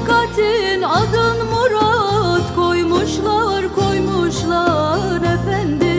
hakikatin adın Murat. Koymuşlar koymuşlar efendim